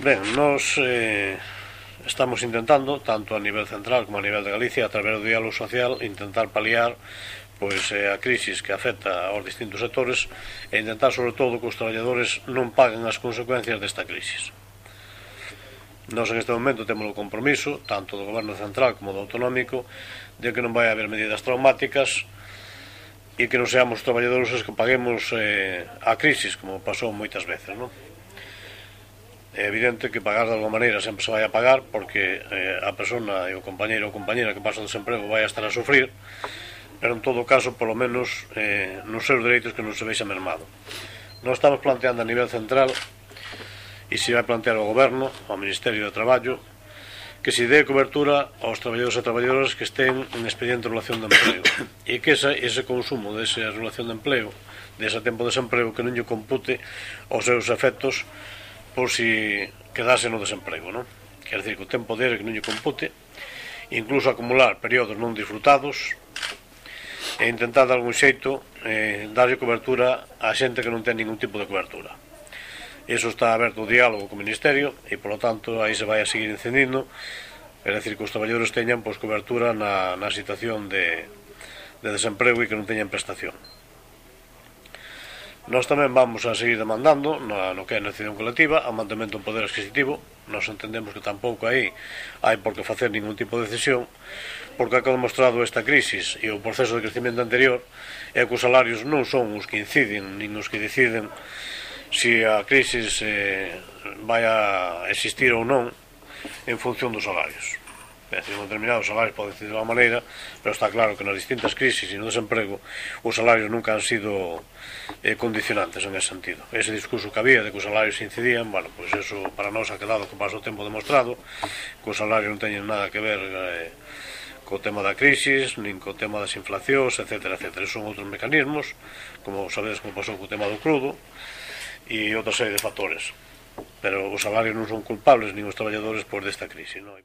Ben, nos eh, estamos intentando, tanto a nivel central como a nivel de Galicia, a través do diálogo social, intentar paliar pois eh, a crisis que afecta aos distintos sectores e intentar sobre todo que os traballadores non paguen as consecuencias desta crisis. Nos en este momento temos o compromiso, tanto do Goberno Central como do Autonómico, de que non vai haber medidas traumáticas e que non seamos traballadores os que paguemos eh, a crisis, como pasou moitas veces, non? É evidente que pagar de alguma maneira sempre se vai a pagar porque eh, a persona e o compañeiro ou compañera que pasa o desemprego vai a estar a sufrir pero en todo caso, polo menos, eh, nos seus dereitos que non se vexa mermado. Nós estamos planteando a nivel central e se vai plantear ao Goberno, ao Ministerio de Traballo, que se dé cobertura aos traballadores e traballadoras que estén en expediente de relación de emprego e que ese, ese consumo desa relación de empleo, dese tempo de desemprego, que non lle compute os seus efectos por si quedase no desemprego, non? Quer dizer, que o tempo poder que non lle compute, incluso acumular períodos non disfrutados, e intentar de algún xeito eh, darlle cobertura a xente que non ten ningún tipo de cobertura. Eso está aberto o diálogo co Ministerio e, polo tanto, aí se vai a seguir encendindo, é dicir, que os traballadores teñan pois, cobertura na, na situación de, de desemprego e que non teñan prestación. Nós tamén vamos a seguir demandando na, no que é a decisión colectiva a mantemento do poder adquisitivo. Nós entendemos que tampouco aí hai por que facer ningún tipo de decisión porque ha demostrado esta crisis e o proceso de crecimento anterior é que os salarios non son os que inciden nin os que deciden se a crisis eh, vai a existir ou non en función dos salarios decir, un determinado salario, pode decirlo de unha maneira, pero está claro que nas distintas crisis e no desemprego os salarios nunca han sido eh, condicionantes en ese sentido. Ese discurso que había de que os salarios incidían, bueno, pois pues eso para nós ha quedado con paso o tempo demostrado, que os salarios non teñen nada que ver eh, co tema da crisis, nin co tema das inflacións, etc. etc. Son outros mecanismos, como sabedes como pasou co tema do crudo, e outra serie de factores. Pero os salarios non son culpables, nin os traballadores, por desta crise. Non?